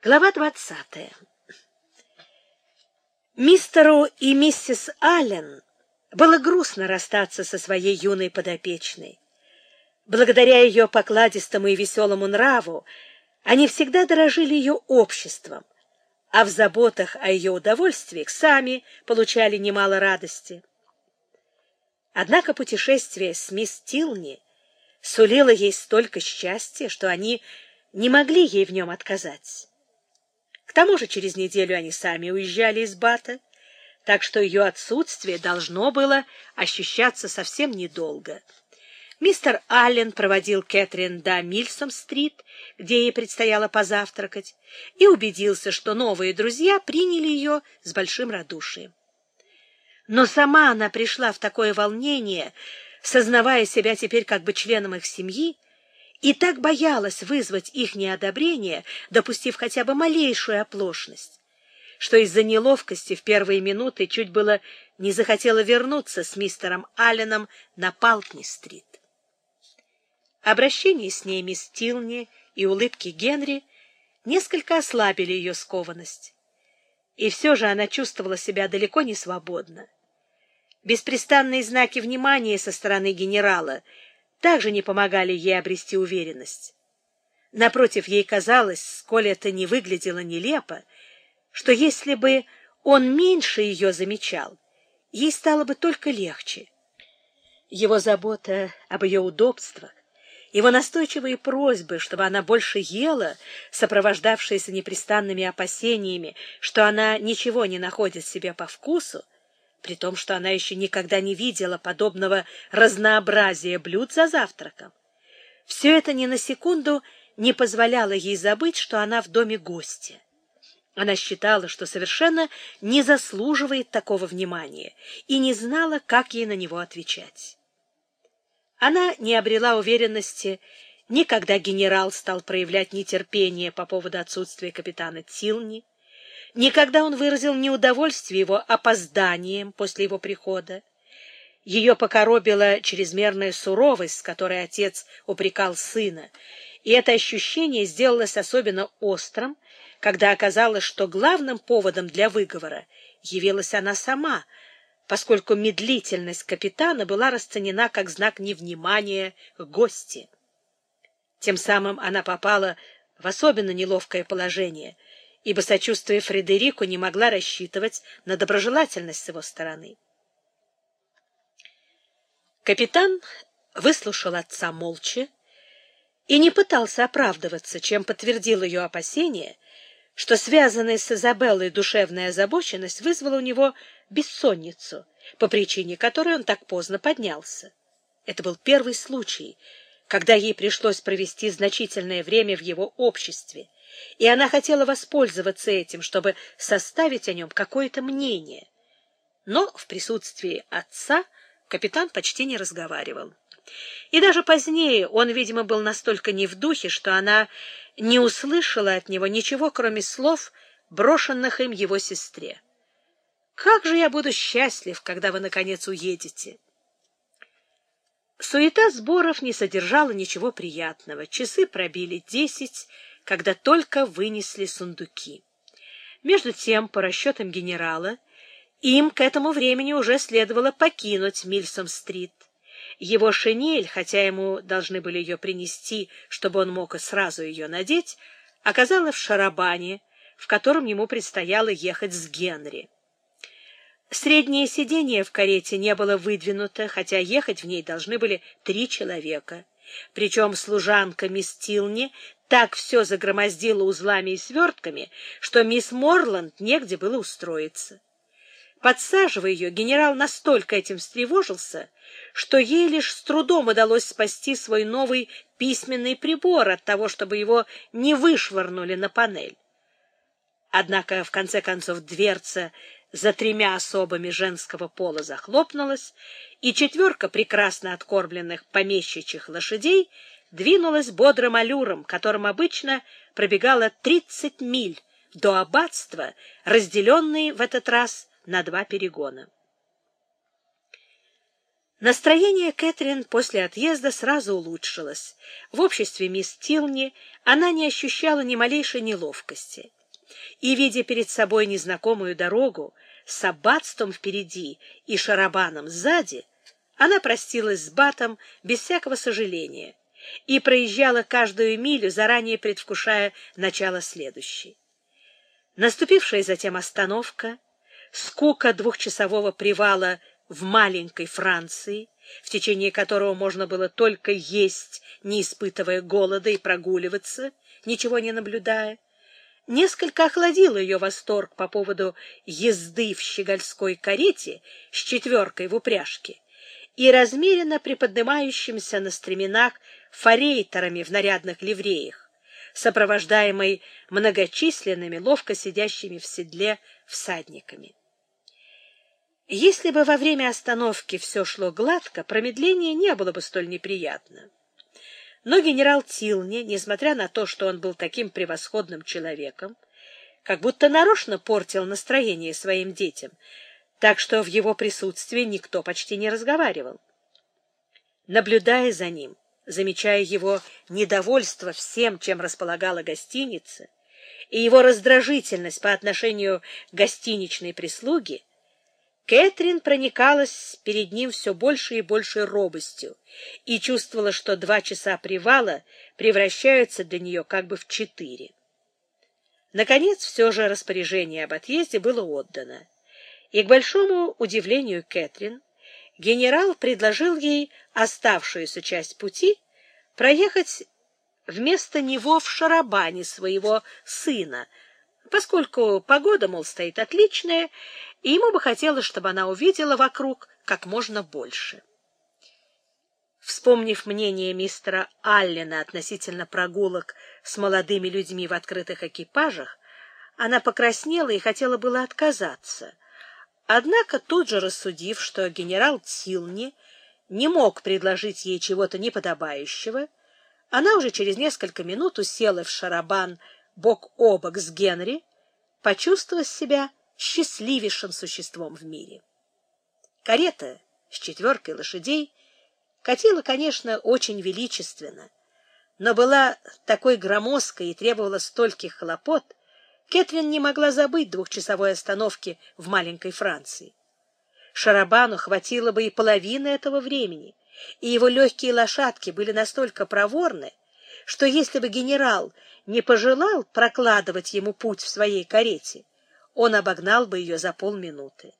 Глава двадцатая. Мистеру и миссис Аллен было грустно расстаться со своей юной подопечной. Благодаря ее покладистому и веселому нраву они всегда дорожили ее обществом, а в заботах о ее удовольствиях сами получали немало радости. Однако путешествие с мисс Тилни сулило ей столько счастья, что они не могли ей в нем отказать. К тому же через неделю они сами уезжали из Бата, так что ее отсутствие должно было ощущаться совсем недолго. Мистер Аллен проводил Кэтрин до Мильсом-стрит, где ей предстояло позавтракать, и убедился, что новые друзья приняли ее с большим радушием. Но сама она пришла в такое волнение, сознавая себя теперь как бы членом их семьи, и так боялась вызвать их неодобрение, допустив хотя бы малейшую оплошность, что из-за неловкости в первые минуты чуть было не захотела вернуться с мистером Алленом на Палкни-стрит. Обращение с ней мисс Тилни и улыбки Генри несколько ослабили ее скованность. И все же она чувствовала себя далеко не свободно. Беспрестанные знаки внимания со стороны генерала — также не помогали ей обрести уверенность. Напротив, ей казалось, сколь это не выглядело нелепо, что если бы он меньше ее замечал, ей стало бы только легче. Его забота об ее удобствах, его настойчивые просьбы, чтобы она больше ела, сопровождавшиеся непрестанными опасениями, что она ничего не находит себе по вкусу, при том, что она еще никогда не видела подобного разнообразия блюд за завтраком. Все это ни на секунду не позволяло ей забыть, что она в доме гостя. Она считала, что совершенно не заслуживает такого внимания и не знала, как ей на него отвечать. Она не обрела уверенности ни когда генерал стал проявлять нетерпение по поводу отсутствия капитана Тилни, Никогда он выразил неудовольствие его опозданием после его прихода. Ее покоробила чрезмерная суровость, с которой отец упрекал сына, и это ощущение сделалось особенно острым, когда оказалось, что главным поводом для выговора явилась она сама, поскольку медлительность капитана была расценена как знак невнимания к гости. Тем самым она попала в особенно неловкое положение — ибо, сочувствуя Фредерику, не могла рассчитывать на доброжелательность с его стороны. Капитан выслушал отца молча и не пытался оправдываться, чем подтвердил ее опасение, что связанная с Изабеллой душевная озабоченность вызвала у него бессонницу, по причине которой он так поздно поднялся. Это был первый случай, когда ей пришлось провести значительное время в его обществе, и она хотела воспользоваться этим, чтобы составить о нем какое-то мнение. Но в присутствии отца капитан почти не разговаривал. И даже позднее он, видимо, был настолько не в духе, что она не услышала от него ничего, кроме слов, брошенных им его сестре. «Как же я буду счастлив, когда вы, наконец, уедете!» Суета сборов не содержала ничего приятного. Часы пробили десять, когда только вынесли сундуки. Между тем, по расчетам генерала, им к этому времени уже следовало покинуть Мильсом-стрит. Его шинель, хотя ему должны были ее принести, чтобы он мог сразу ее надеть, оказалась в шарабане, в котором ему предстояло ехать с Генри. Среднее сиденье в карете не было выдвинуто, хотя ехать в ней должны были три человека. Причем служанка мисс Тилни так все загромоздило узлами и свертками, что мисс Морланд негде было устроиться. Подсаживая ее, генерал настолько этим встревожился, что ей лишь с трудом удалось спасти свой новый письменный прибор от того, чтобы его не вышвырнули на панель. Однако, в конце концов, дверца за тремя особами женского пола захлопнулась, и четверка прекрасно откормленных помещичьих лошадей двинулась бодрым аллюром, которым обычно пробегала 30 миль до аббатства, разделенные в этот раз на два перегона. Настроение Кэтрин после отъезда сразу улучшилось. В обществе мисс Тилни она не ощущала ни малейшей неловкости. И, видя перед собой незнакомую дорогу с аббатством впереди и шарабаном сзади, она простилась с Батом без всякого сожаления и проезжала каждую милю, заранее предвкушая начало следующей. Наступившая затем остановка, скука двухчасового привала в маленькой Франции, в течение которого можно было только есть, не испытывая голода, и прогуливаться, ничего не наблюдая, несколько охладило ее восторг по поводу езды в щегольской карете с четверкой в упряжке и размеренно приподнимающимся на стременах форейтерами в нарядных ливреях, сопровождаемой многочисленными, ловко сидящими в седле всадниками. Если бы во время остановки все шло гладко, промедление не было бы столь неприятно. Но генерал Тилни, несмотря на то, что он был таким превосходным человеком, как будто нарочно портил настроение своим детям, так что в его присутствии никто почти не разговаривал. Наблюдая за ним, замечая его недовольство всем, чем располагала гостиница, и его раздражительность по отношению к гостиничной прислуге, Кэтрин проникалась перед ним все больше и большей робостью и чувствовала, что два часа привала превращаются для нее как бы в четыре. Наконец, все же распоряжение об отъезде было отдано, и, к большому удивлению Кэтрин, генерал предложил ей оставшуюся часть пути проехать вместо него в шарабане своего сына, поскольку погода, мол, стоит отличная, и ему бы хотелось, чтобы она увидела вокруг как можно больше. Вспомнив мнение мистера Аллена относительно прогулок с молодыми людьми в открытых экипажах, она покраснела и хотела было отказаться. Однако, тут же рассудив, что генерал Тилни не мог предложить ей чего-то неподобающего, она уже через несколько минут усела в шарабан бок о бок с Генри, почувствовав себя счастливейшим существом в мире. Карета с четверкой лошадей катила, конечно, очень величественно, но была такой громоздкой и требовала стольких хлопот, Кэтрин не могла забыть двухчасовой остановки в маленькой Франции. Шарабану хватило бы и половины этого времени, и его легкие лошадки были настолько проворны, что если бы генерал не пожелал прокладывать ему путь в своей карете, он обогнал бы ее за полминуты.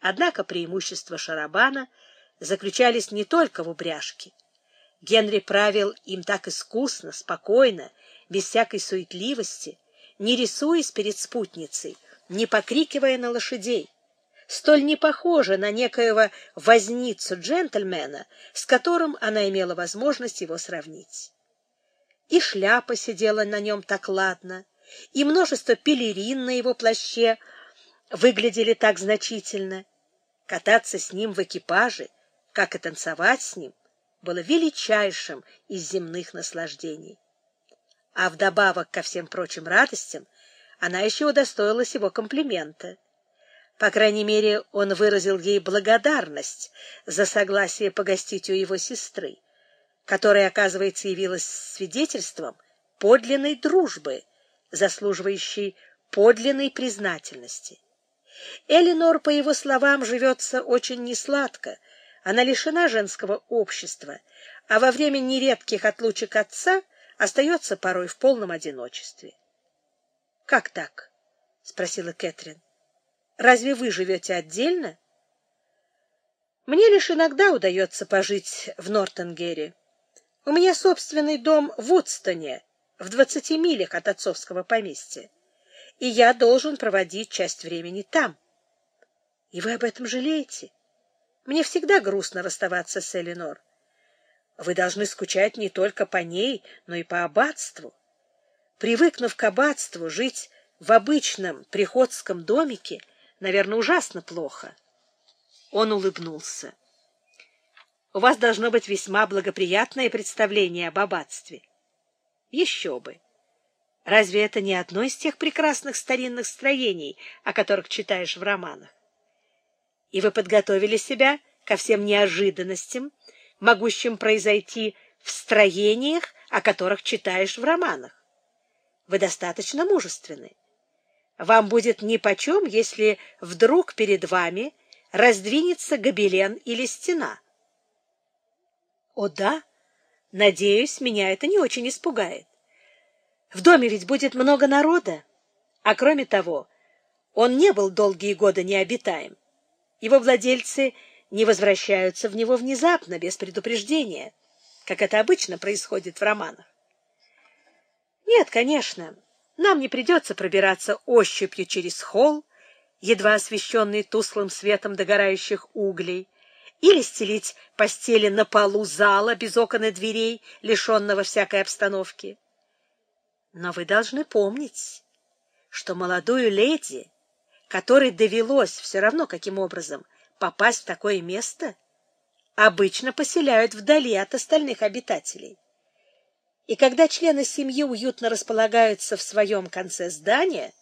Однако преимущества Шарабана заключались не только в упряжке. Генри правил им так искусно, спокойно, без всякой суетливости, не рисуясь перед спутницей, не покрикивая на лошадей, столь не похожа на некоего возницу-джентльмена, с которым она имела возможность его сравнить и шляпа сидела на нем так ладно, и множество пелерин на его плаще выглядели так значительно. Кататься с ним в экипаже, как и танцевать с ним, было величайшим из земных наслаждений. А вдобавок ко всем прочим радостям, она еще удостоилась его комплимента. По крайней мере, он выразил ей благодарность за согласие погостить у его сестры которая, оказывается, явилась свидетельством подлинной дружбы, заслуживающей подлинной признательности. Элинор, по его словам, живется очень несладко, она лишена женского общества, а во время нередких отлучек отца остается порой в полном одиночестве. — Как так? — спросила Кэтрин. — Разве вы живете отдельно? — Мне лишь иногда удается пожить в Нортенгере. У меня собственный дом в Удстоне, в двадцати милях от отцовского поместья, и я должен проводить часть времени там. И вы об этом жалеете? Мне всегда грустно расставаться с Элинор. Вы должны скучать не только по ней, но и по аббатству. Привыкнув к аббатству, жить в обычном приходском домике, наверное, ужасно плохо. Он улыбнулся. У вас должно быть весьма благоприятное представление об аббатстве. Еще бы! Разве это не одно из тех прекрасных старинных строений, о которых читаешь в романах? И вы подготовили себя ко всем неожиданностям, могущим произойти в строениях, о которых читаешь в романах. Вы достаточно мужественны. Вам будет нипочем, если вдруг перед вами раздвинется гобелен или стена. О да, надеюсь, меня это не очень испугает. В доме ведь будет много народа, а кроме того, он не был долгие годы необитаем. Его владельцы не возвращаются в него внезапно, без предупреждения, как это обычно происходит в романах. Нет, конечно, нам не придется пробираться ощупью через холл, едва освещенный тусклым светом догорающих углей, или стелить постели на полу зала без окон и дверей, лишенного всякой обстановки. Но вы должны помнить, что молодую леди, которой довелось все равно каким образом попасть в такое место, обычно поселяют вдали от остальных обитателей. И когда члены семьи уютно располагаются в своем конце здания,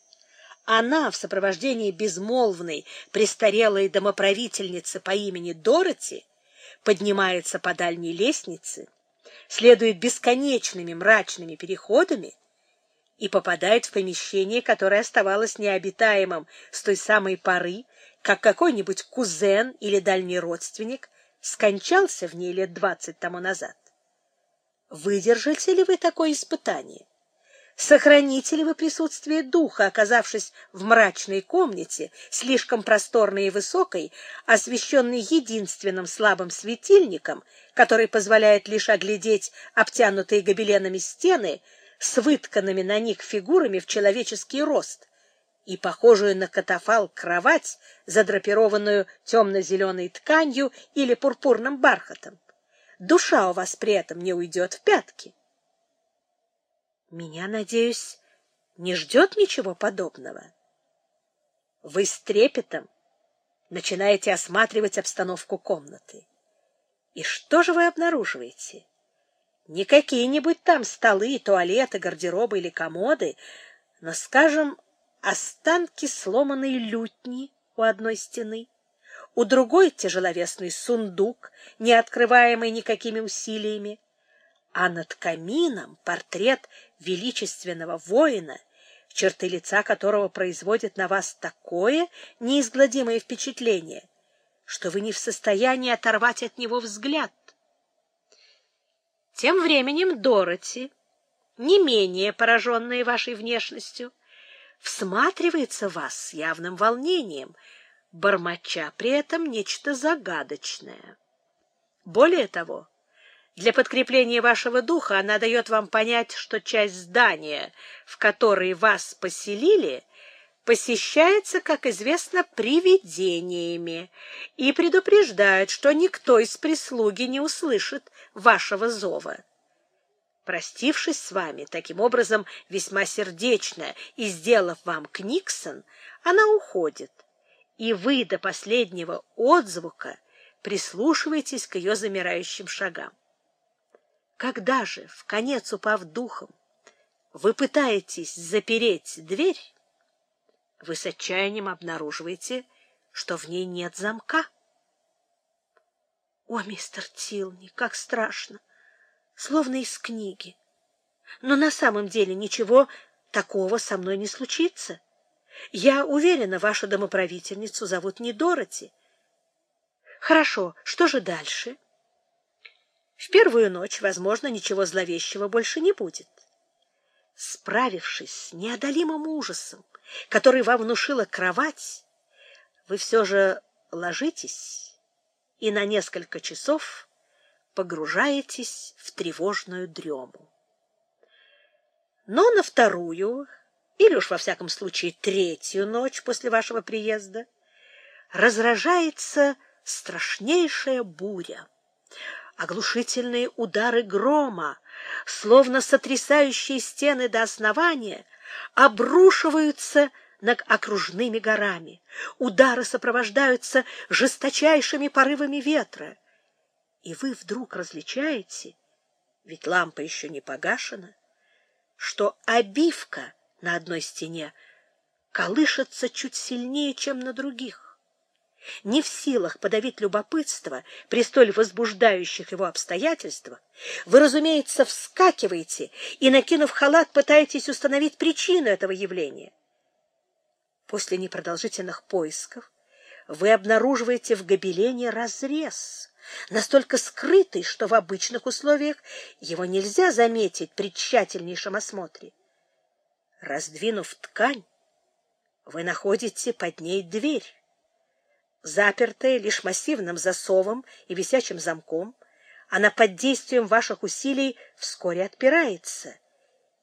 она в сопровождении безмолвной престарелой домоправительницы по имени Дороти поднимается по дальней лестнице, следует бесконечными мрачными переходами и попадает в помещение, которое оставалось необитаемым с той самой поры, как какой-нибудь кузен или дальний родственник скончался в ней лет двадцать тому назад. Выдержите ли вы такое испытание? Сохраните ли вы присутствие духа, оказавшись в мрачной комнате, слишком просторной и высокой, освещенной единственным слабым светильником, который позволяет лишь оглядеть обтянутые гобеленами стены с вытканными на них фигурами в человеческий рост и похожую на катафалк кровать, задрапированную темно-зеленой тканью или пурпурным бархатом? душа у вас при этом не уйдет в пятки. Меня, надеюсь, не ждет ничего подобного. Вы с трепетом начинаете осматривать обстановку комнаты. И что же вы обнаруживаете? Не какие-нибудь там столы, туалеты, гардеробы или комоды, но, скажем, останки сломанной лютни у одной стены, у другой тяжеловесный сундук, не открываемый никакими усилиями, а над камином портрет величественного воина, черты лица которого производят на вас такое неизгладимое впечатление, что вы не в состоянии оторвать от него взгляд. Тем временем Дороти, не менее пораженная вашей внешностью, всматривается в вас с явным волнением — бормоча при этом нечто загадочное. Более того, для подкрепления вашего духа она дает вам понять, что часть здания, в которой вас поселили, посещается, как известно, привидениями и предупреждает, что никто из прислуги не услышит вашего зова. Простившись с вами, таким образом весьма сердечно и сделав вам книксон, она уходит и вы до последнего отзвука прислушиваетесь к ее замирающим шагам. Когда же, в конец упав духом, вы пытаетесь запереть дверь, вы с отчаянием обнаруживаете, что в ней нет замка. О, мистер Тилни, как страшно! Словно из книги. Но на самом деле ничего такого со мной не случится. Я уверена, вашу домоправительницу зовут не Дороти. Хорошо, что же дальше? В первую ночь, возможно, ничего зловещего больше не будет. Справившись с неодолимым ужасом, который вам внушила кровать, вы все же ложитесь и на несколько часов погружаетесь в тревожную дрему. Но на вторую или уж во всяком случае третью ночь после вашего приезда, разражается страшнейшая буря. Оглушительные удары грома, словно сотрясающие стены до основания, обрушиваются над окружными горами. Удары сопровождаются жесточайшими порывами ветра. И вы вдруг различаете, ведь лампа еще не погашена, что обивка — на одной стене колышется чуть сильнее, чем на других. не в силах подавить любопытство при столь возбуждающих его обстоятельствах, вы, разумеется, вскакиваете и, накинув халат, пытаетесь установить причину этого явления. После непродолжительных поисков вы обнаруживаете в гобелене разрез, настолько скрытый, что в обычных условиях его нельзя заметить при тщательнейшем осмотре. Раздвинув ткань, вы находите под ней дверь. Запертая лишь массивным засовом и висячим замком, она под действием ваших усилий вскоре отпирается,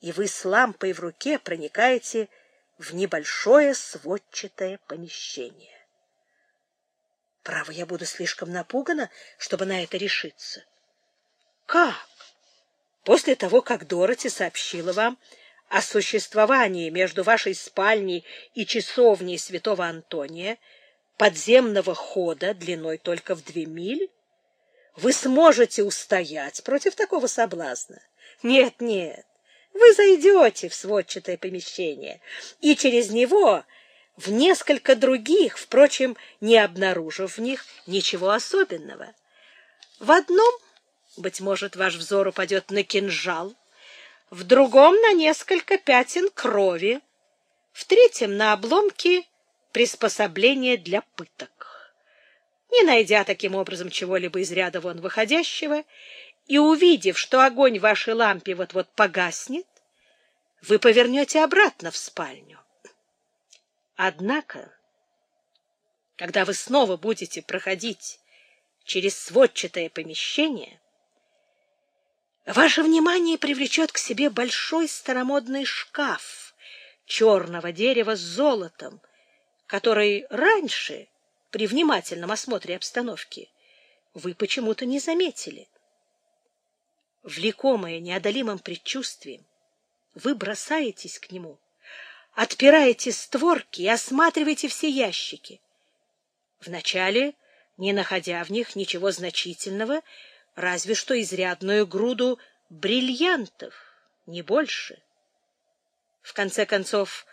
и вы с лампой в руке проникаете в небольшое сводчатое помещение. Право, я буду слишком напугана, чтобы на это решиться. Как? После того, как Дороти сообщила вам о существовании между вашей спальней и часовней святого Антония подземного хода длиной только в две мили, вы сможете устоять против такого соблазна? Нет, нет, вы зайдете в сводчатое помещение, и через него в несколько других, впрочем, не обнаружив в них ничего особенного. В одном, быть может, ваш взор упадет на кинжал, в другом — на несколько пятен крови, в третьем — на обломки приспособления для пыток. Не найдя таким образом чего-либо из ряда вон выходящего и увидев, что огонь вашей лампе вот-вот погаснет, вы повернете обратно в спальню. Однако, когда вы снова будете проходить через сводчатое помещение, Ваше внимание привлечет к себе большой старомодный шкаф черного дерева с золотом, который раньше, при внимательном осмотре обстановки, вы почему-то не заметили. Влекомое неодолимым предчувствием, вы бросаетесь к нему, отпираете створки и осматриваете все ящики. Вначале, не находя в них ничего значительного, разве что изрядную груду бриллиантов, не больше. В конце концов,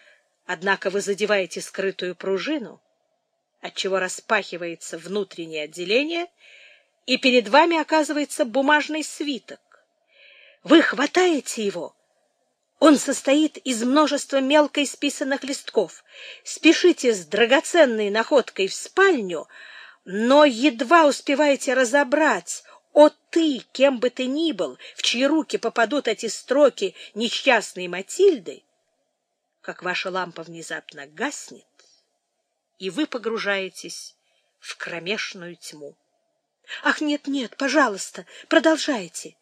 однако, вы задеваете скрытую пружину, отчего распахивается внутреннее отделение, и перед вами оказывается бумажный свиток. Вы хватаете его. Он состоит из множества мелко исписанных листков. Спешите с драгоценной находкой в спальню, но едва успеваете разобрать, о ты, кем бы ты ни был, в чьи руки попадут эти строки несчастной Матильды, как ваша лампа внезапно гаснет, и вы погружаетесь в кромешную тьму. Ах, нет, нет, пожалуйста, продолжайте.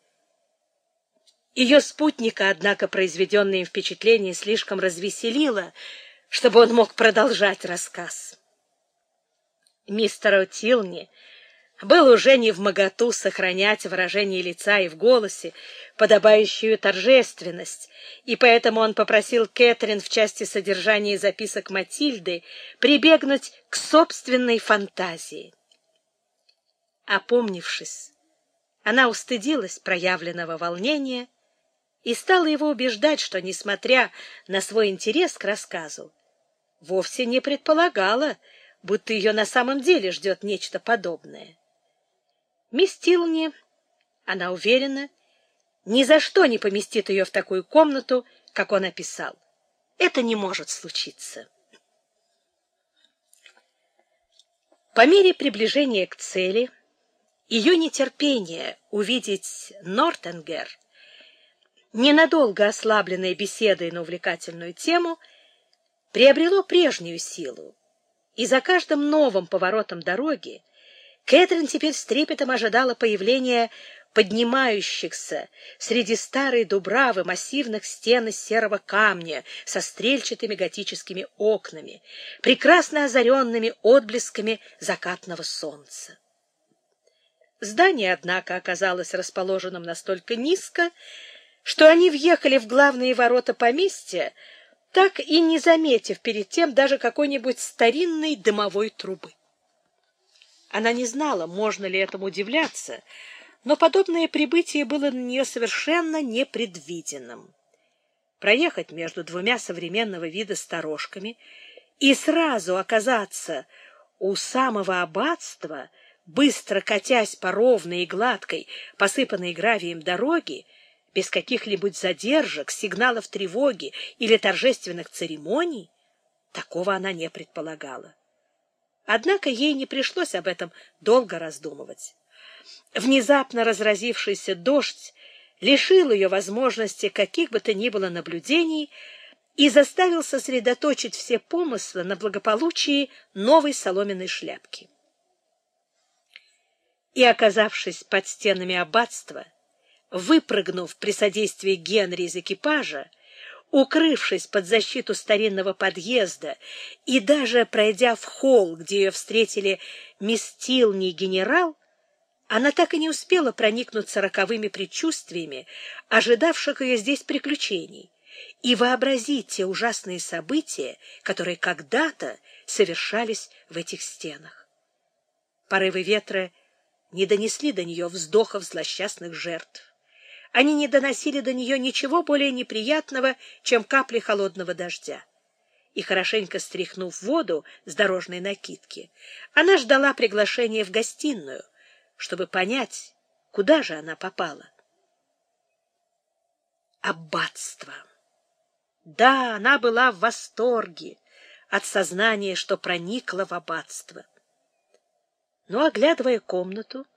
Ее спутника, однако, произведенное им впечатление слишком развеселило, чтобы он мог продолжать рассказ. Мистер Отилни был уже не в моготу сохранять выражение лица и в голосе, подобающую торжественность, и поэтому он попросил Кэтрин в части содержания записок Матильды прибегнуть к собственной фантазии. Опомнившись, она устыдилась проявленного волнения и стала его убеждать, что, несмотря на свой интерес к рассказу, вовсе не предполагала, будто ее на самом деле ждет нечто подобное. Мисс Тилни, она уверена, ни за что не поместит ее в такую комнату, как он описал. Это не может случиться. По мере приближения к цели, ее нетерпение увидеть Нортенгер, ненадолго ослабленное беседой на увлекательную тему, приобрело прежнюю силу, и за каждым новым поворотом дороги Кэтрин теперь с трепетом ожидала появления поднимающихся среди старой дубравы массивных стен из серого камня со стрельчатыми готическими окнами, прекрасно озаренными отблесками закатного солнца. Здание, однако, оказалось расположенным настолько низко, что они въехали в главные ворота поместья, так и не заметив перед тем даже какой-нибудь старинной дымовой трубы. Она не знала, можно ли этому удивляться, но подобное прибытие было на нее совершенно непредвиденным. Проехать между двумя современного вида сторожками и сразу оказаться У самого аббатства, быстро катясь по ровной и гладкой, посыпанной гравием дороге, без каких-либо задержек, сигналов тревоги или торжественных церемоний, такого она не предполагала. Однако ей не пришлось об этом долго раздумывать. Внезапно разразившийся дождь лишил ее возможности каких бы то ни было наблюдений и заставил сосредоточить все помыслы на благополучии новой соломенной шляпки. И, оказавшись под стенами аббатства, выпрыгнув при содействии Генри из экипажа, укрывшись под защиту старинного подъезда и даже пройдя в холл, где ее встретили мисс Тилни и генерал, она так и не успела проникнуться роковыми предчувствиями, ожидавших ее здесь приключений, и вообразить те ужасные события, которые когда-то совершались в этих стенах. Порывы ветра не донесли до нее вздохов злосчастных жертв. Они не доносили до нее ничего более неприятного, чем капли холодного дождя. И, хорошенько стряхнув воду с дорожной накидки, она ждала приглашения в гостиную, чтобы понять, куда же она попала. Аббатство. Да, она была в восторге от сознания, что проникла в аббатство. Но, оглядывая комнату,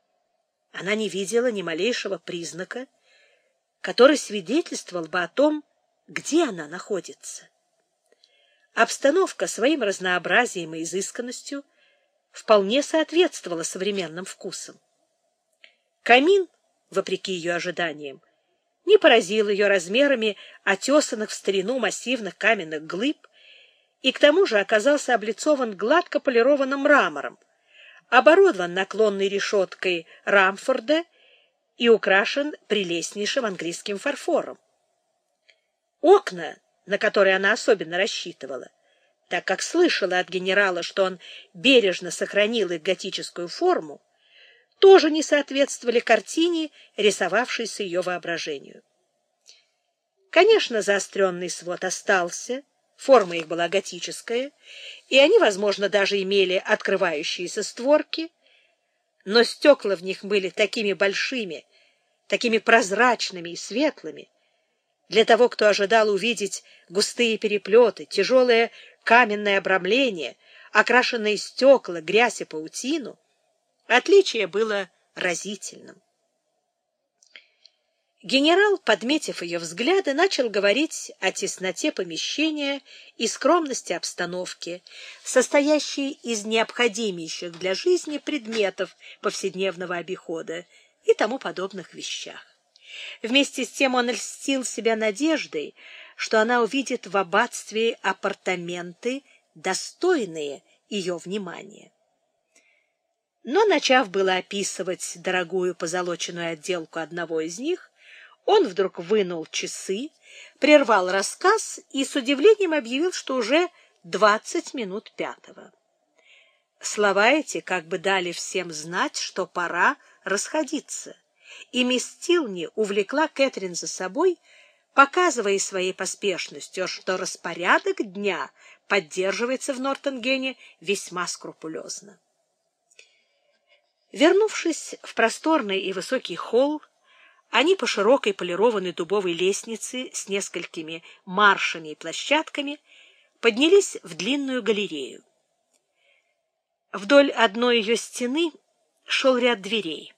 она не видела ни малейшего признака, который свидетельствовал бы о том, где она находится. Обстановка своим разнообразием и изысканностью вполне соответствовала современным вкусам. Камин, вопреки ее ожиданиям, не поразил ее размерами отесанных в старину массивных каменных глыб и к тому же оказался облицован гладко полированным мрамором, оборудован наклонной решеткой Рамфорда и украшен прелестнейшим английским фарфором. Окна, на которые она особенно рассчитывала, так как слышала от генерала, что он бережно сохранил их готическую форму, тоже не соответствовали картине, рисовавшейся ее воображению. Конечно, заостренный свод остался, форма их была готическая, и они, возможно, даже имели открывающиеся створки, но стекла в них были такими большими, такими прозрачными и светлыми, для того, кто ожидал увидеть густые переплеты, тяжелое каменное обрамление, окрашенные стекла, грязь и паутину, Отличие было разительным. Генерал, подметив ее взгляды, начал говорить о тесноте помещения и скромности обстановки, состоящей из необходимейших для жизни предметов повседневного обихода и тому подобных вещах. Вместе с тем он льстил себя надеждой, что она увидит в аббатстве апартаменты, достойные ее внимания. Но, начав было описывать дорогую позолоченную отделку одного из них, он вдруг вынул часы, прервал рассказ и с удивлением объявил, что уже двадцать минут пятого. Слова эти как бы дали всем знать, что пора расходиться, и мисс Тилни увлекла Кэтрин за собой, показывая своей поспешностью, что распорядок дня поддерживается в Нортенгене весьма скрупулезно. Вернувшись в просторный и высокий холл, они по широкой полированной дубовой лестнице с несколькими маршами и площадками поднялись в длинную галерею. Вдоль одной ее стены шел ряд дверей.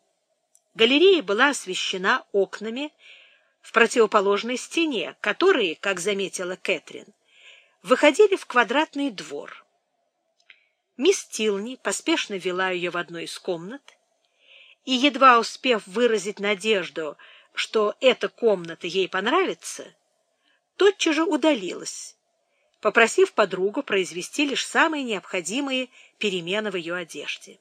Галерея была освещена окнами в противоположной стене, которые, как заметила Кэтрин, выходили в квадратный двор. Мисс Тилни поспешно вела ее в одну из комнат, и, едва успев выразить надежду, что эта комната ей понравится, тотчас же удалилась, попросив подругу произвести лишь самые необходимые перемены в ее одежде.